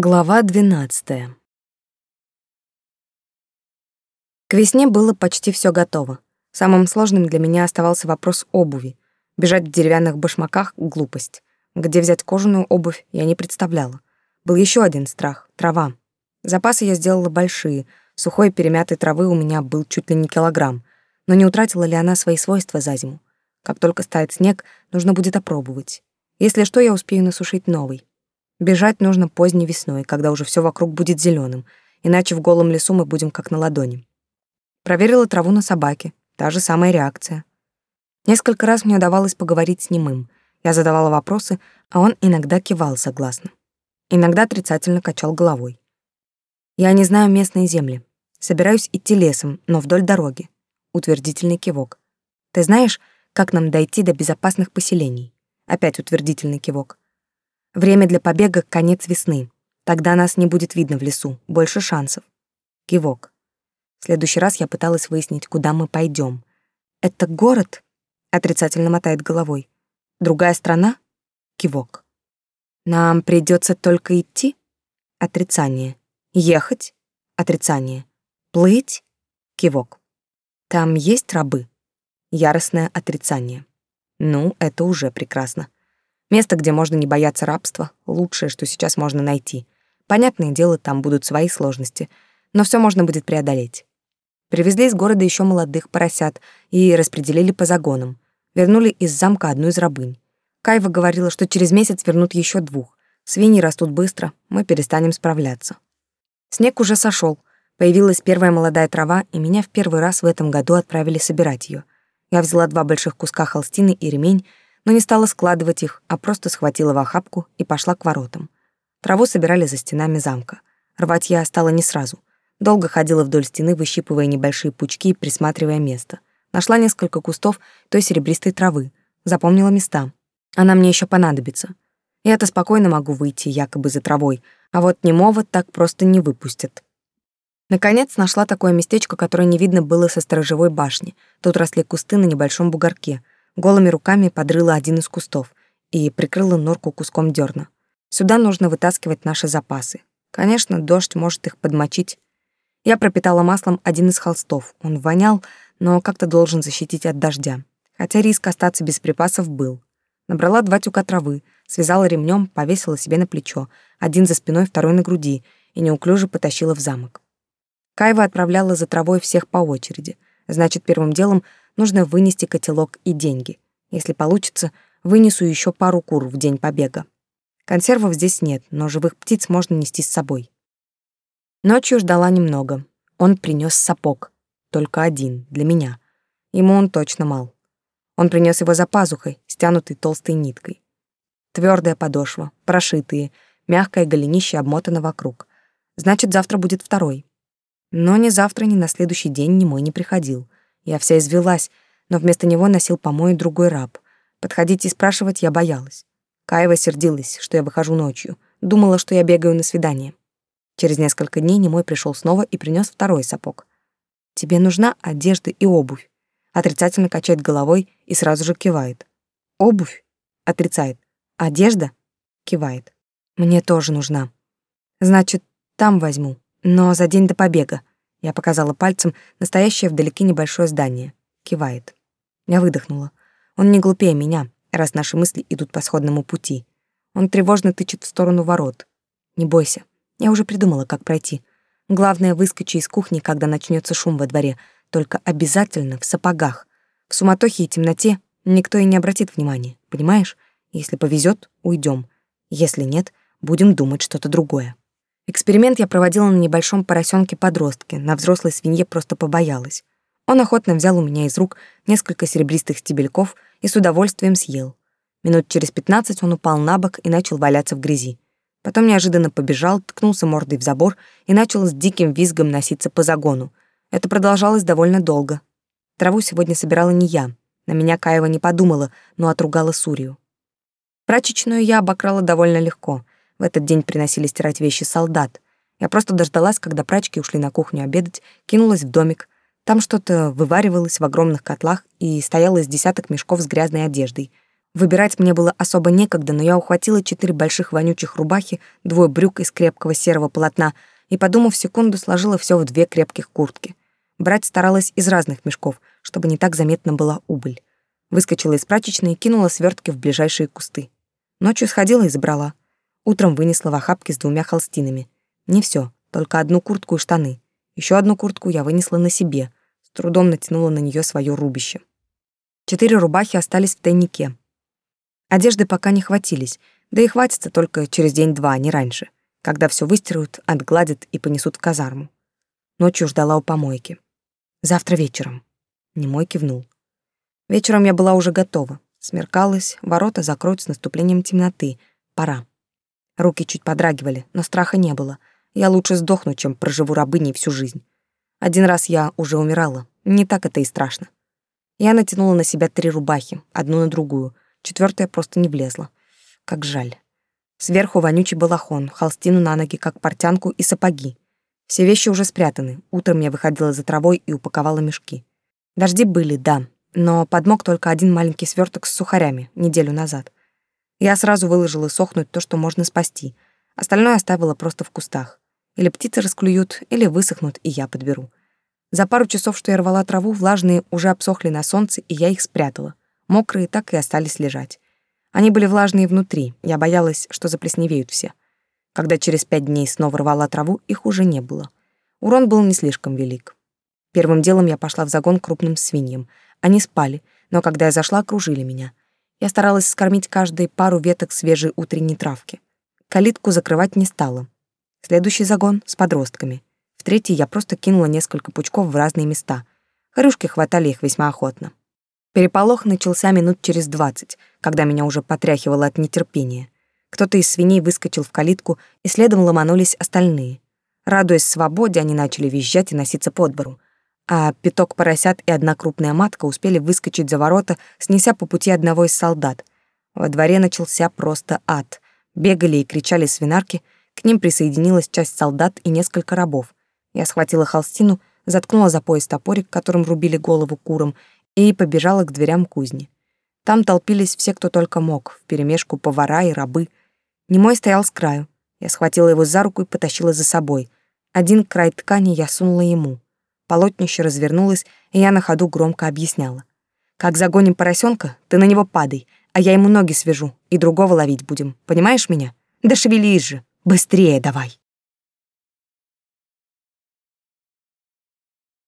Глава 12. К весне было почти все готово. Самым сложным для меня оставался вопрос обуви. Бежать в деревянных башмаках — глупость. Где взять кожаную обувь, я не представляла. Был еще один страх — трава. Запасы я сделала большие. Сухой перемятой травы у меня был чуть ли не килограмм. Но не утратила ли она свои свойства за зиму? Как только стает снег, нужно будет опробовать. Если что, я успею насушить новый. Бежать нужно поздней весной, когда уже все вокруг будет зеленым, иначе в голом лесу мы будем как на ладони. Проверила траву на собаке, та же самая реакция. Несколько раз мне удавалось поговорить с немым. Я задавала вопросы, а он иногда кивал согласно. Иногда отрицательно качал головой. Я не знаю местные земли. Собираюсь идти лесом, но вдоль дороги. Утвердительный кивок. Ты знаешь, как нам дойти до безопасных поселений? Опять утвердительный кивок. Время для побега — конец весны. Тогда нас не будет видно в лесу, больше шансов. Кивок. В следующий раз я пыталась выяснить, куда мы пойдем. «Это город?» — отрицательно мотает головой. «Другая страна?» — кивок. «Нам придется только идти?» — отрицание. «Ехать?» — отрицание. «Плыть?» — кивок. «Там есть рабы?» — яростное отрицание. «Ну, это уже прекрасно. Место, где можно не бояться рабства, лучшее, что сейчас можно найти. Понятное дело, там будут свои сложности, но все можно будет преодолеть. Привезли из города еще молодых поросят и распределили по загонам. Вернули из замка одну из рабынь. Кайва говорила, что через месяц вернут еще двух. Свиньи растут быстро, мы перестанем справляться. Снег уже сошел, появилась первая молодая трава, и меня в первый раз в этом году отправили собирать ее. Я взяла два больших куска холстины и ремень, но не стала складывать их, а просто схватила в охапку и пошла к воротам. Траву собирали за стенами замка. Рвать я стала не сразу. Долго ходила вдоль стены, выщипывая небольшие пучки и присматривая место. Нашла несколько кустов той серебристой травы. Запомнила места. Она мне еще понадобится. Я-то спокойно могу выйти якобы за травой, а вот немого так просто не выпустят. Наконец нашла такое местечко, которое не видно было со сторожевой башни. Тут росли кусты на небольшом бугорке — Голыми руками подрыла один из кустов и прикрыла норку куском дерна. Сюда нужно вытаскивать наши запасы. Конечно, дождь может их подмочить. Я пропитала маслом один из холстов. Он вонял, но как-то должен защитить от дождя. Хотя риск остаться без припасов был. Набрала два тюка травы, связала ремнем, повесила себе на плечо, один за спиной, второй на груди, и неуклюже потащила в замок. Кайва отправляла за травой всех по очереди. Значит, первым делом нужно вынести котелок и деньги. Если получится, вынесу еще пару кур в день побега. Консервов здесь нет, но живых птиц можно нести с собой. Ночью ждала немного. Он принес сапог. Только один, для меня. Ему он точно мал. Он принес его за пазухой, стянутый толстой ниткой. Твердая подошва, прошитые, мягкое голенище обмотано вокруг. Значит, завтра будет второй. Но ни завтра, ни на следующий день ни мой не приходил. Я вся извелась, но вместо него носил помой другой раб. Подходить и спрашивать я боялась. Каева сердилась, что я выхожу ночью. Думала, что я бегаю на свидание. Через несколько дней немой пришел снова и принес второй сапог. «Тебе нужна одежда и обувь». Отрицательно качает головой и сразу же кивает. «Обувь?» Отрицает. «Одежда?» Кивает. «Мне тоже нужна». «Значит, там возьму, но за день до побега. Я показала пальцем настоящее вдалеке небольшое здание. Кивает. Я выдохнула. Он не глупее меня, раз наши мысли идут по сходному пути. Он тревожно тычет в сторону ворот. Не бойся. Я уже придумала, как пройти. Главное, выскочи из кухни, когда начнется шум во дворе. Только обязательно в сапогах. В суматохе и темноте никто и не обратит внимания, понимаешь? Если повезет, уйдем. Если нет, будем думать что-то другое. Эксперимент я проводила на небольшом поросенке-подростке, на взрослой свинье просто побоялась. Он охотно взял у меня из рук несколько серебристых стебельков и с удовольствием съел. Минут через пятнадцать он упал на бок и начал валяться в грязи. Потом неожиданно побежал, ткнулся мордой в забор и начал с диким визгом носиться по загону. Это продолжалось довольно долго. Траву сегодня собирала не я. На меня Каева не подумала, но отругала Сурию. Прачечную я обокрала довольно легко. В этот день приносили стирать вещи солдат. Я просто дождалась, когда прачки ушли на кухню обедать, кинулась в домик. Там что-то вываривалось в огромных котлах и стояло из десяток мешков с грязной одеждой. Выбирать мне было особо некогда, но я ухватила четыре больших вонючих рубахи, двое брюк из крепкого серого полотна и, подумав секунду, сложила все в две крепких куртки. Брать старалась из разных мешков, чтобы не так заметна была убыль. Выскочила из прачечной и кинула свертки в ближайшие кусты. Ночью сходила и забрала. Утром вынесла в охапке с двумя холстинами. Не все, только одну куртку и штаны. Еще одну куртку я вынесла на себе, с трудом натянула на нее свое рубище. Четыре рубахи остались в тайнике. Одежды пока не хватились, да и хватится только через день-два, а не раньше, когда все выстирают, отгладят и понесут в казарму. Ночью ждала у помойки. Завтра вечером. Немой кивнул. Вечером я была уже готова. Смеркалось, ворота закроют с наступлением темноты. Пора. Руки чуть подрагивали, но страха не было. Я лучше сдохну, чем проживу рабыней всю жизнь. Один раз я уже умирала. Не так это и страшно. Я натянула на себя три рубахи, одну на другую. Четвертая просто не влезла. Как жаль. Сверху вонючий балахон, холстину на ноги, как портянку и сапоги. Все вещи уже спрятаны. Утром я выходила за травой и упаковала мешки. Дожди были, да, но подмок только один маленький сверток с сухарями неделю назад. Я сразу выложила сохнуть то, что можно спасти. Остальное оставила просто в кустах. Или птицы расклюют, или высохнут, и я подберу. За пару часов, что я рвала траву, влажные уже обсохли на солнце, и я их спрятала. Мокрые так и остались лежать. Они были влажные внутри, я боялась, что заплесневеют все. Когда через пять дней снова рвала траву, их уже не было. Урон был не слишком велик. Первым делом я пошла в загон крупным свиньям. Они спали, но когда я зашла, окружили меня. Я старалась скормить каждой пару веток свежей утренней травки. Калитку закрывать не стала. Следующий загон с подростками. В третий я просто кинула несколько пучков в разные места. Хорюшки хватали их весьма охотно. Переполох начался минут через двадцать, когда меня уже потряхивало от нетерпения. Кто-то из свиней выскочил в калитку, и следом ломанулись остальные. Радуясь свободе, они начали визжать и носиться по двору. А пяток поросят и одна крупная матка успели выскочить за ворота, снеся по пути одного из солдат. Во дворе начался просто ад. Бегали и кричали свинарки, к ним присоединилась часть солдат и несколько рабов. Я схватила холстину, заткнула за пояс топорик, которым рубили голову курам, и побежала к дверям кузни. Там толпились все, кто только мог, вперемешку повара и рабы. Немой стоял с краю. Я схватила его за руку и потащила за собой. Один край ткани я сунула ему. Полотнище развернулось, и я на ходу громко объясняла. «Как загоним поросенка, ты на него падай, а я ему ноги свяжу, и другого ловить будем. Понимаешь меня? Да шевелись же! Быстрее давай!»